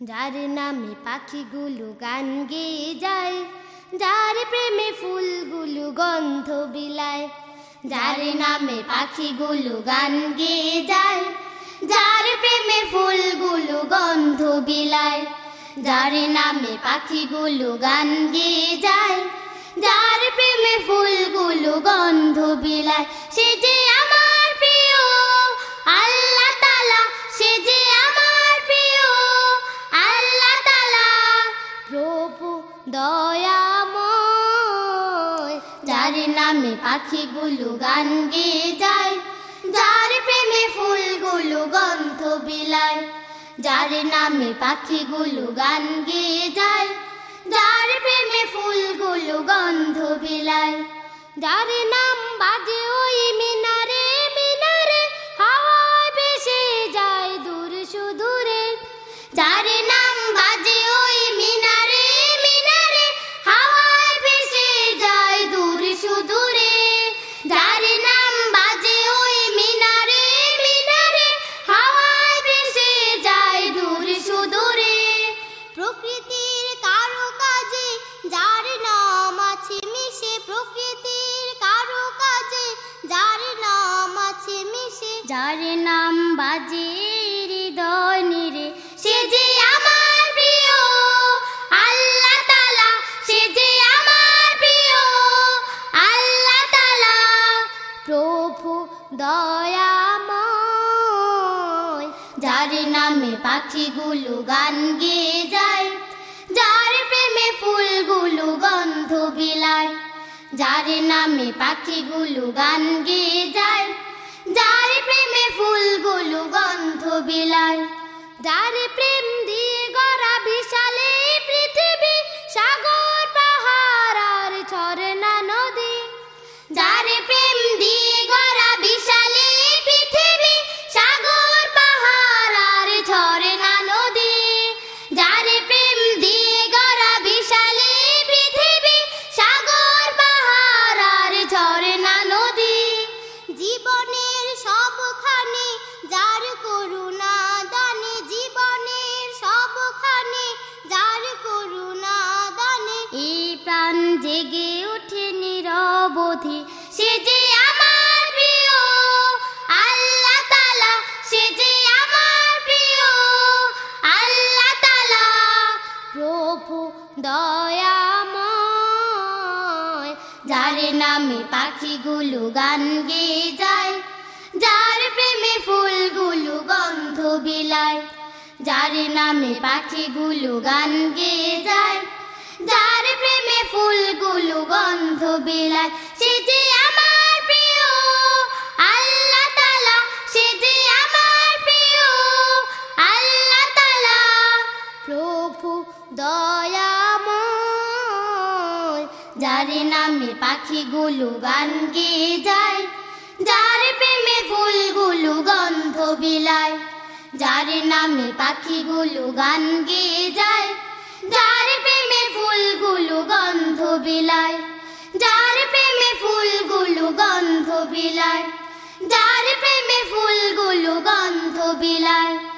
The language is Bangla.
যার নামে পাখিগুলো গান গেয়ে যায়, যার প্রেমে ফুলগুলো গন্ধ বিলায়, যার নামে পাখিগুলো গান গেয়ে যায়, যার প্রেমে ফুলগুলো গন্ধ বিলায়, যার নামে পাখিগুলো গান গেয়ে যায়, যার প্রেমে ফুলগুলো গন্ধ বিলায়। যার নামে পাখিগুলো গান গেয়ে যায়, যার প্রেমে ফুলগুলো গন্ধ বিলায়, যার নামে পাখিগুলো গান গেয়ে যায়, যার প্রেমে ফুলগুলো গন্ধ বিলায়, যার নাম বাজে ওই মিনারে দয়াময়, যার নামে পাখিগুলো গান গেয়ে যায়, যার প্রেমে ফুলগুলো গন্ধ বিলায়, যার নামে পাখিগুলো গান গেয়ে যায়, যার প্রেমে ফুলগুলো গন্ধ বিলায়, যার প্রেম দিয়ে জেগে ওঠে নিরবধি সে যে আমার প্রিয়, আল্লাহ তালা সে যে আমার প্রিয়, আল্লাহ তালা প্রভু দয়াময়। যার নামে পাখিগুলো গান গেয়ে যায়, যার প্রেমে ফুলগুলো গন্ধ বিলায়, যার নামে পাখিগুলো গান গেয়ে গন্ধ বিলায় সে যে আমার প্রিয়, আল্লাহ তালা সে যে আমার প্রিয়, আল্লাহ তালা প্রভু নামে পাখিগুলো গান গেয়ে যায়, যার প্রেমে ফুলগুলো গন্ধ বিলায়, যার নামে পাখিগুলো গান গেয়ে যায় বিলায় যার প্রেমে ফুলগুলো গন্ধ বিলায়।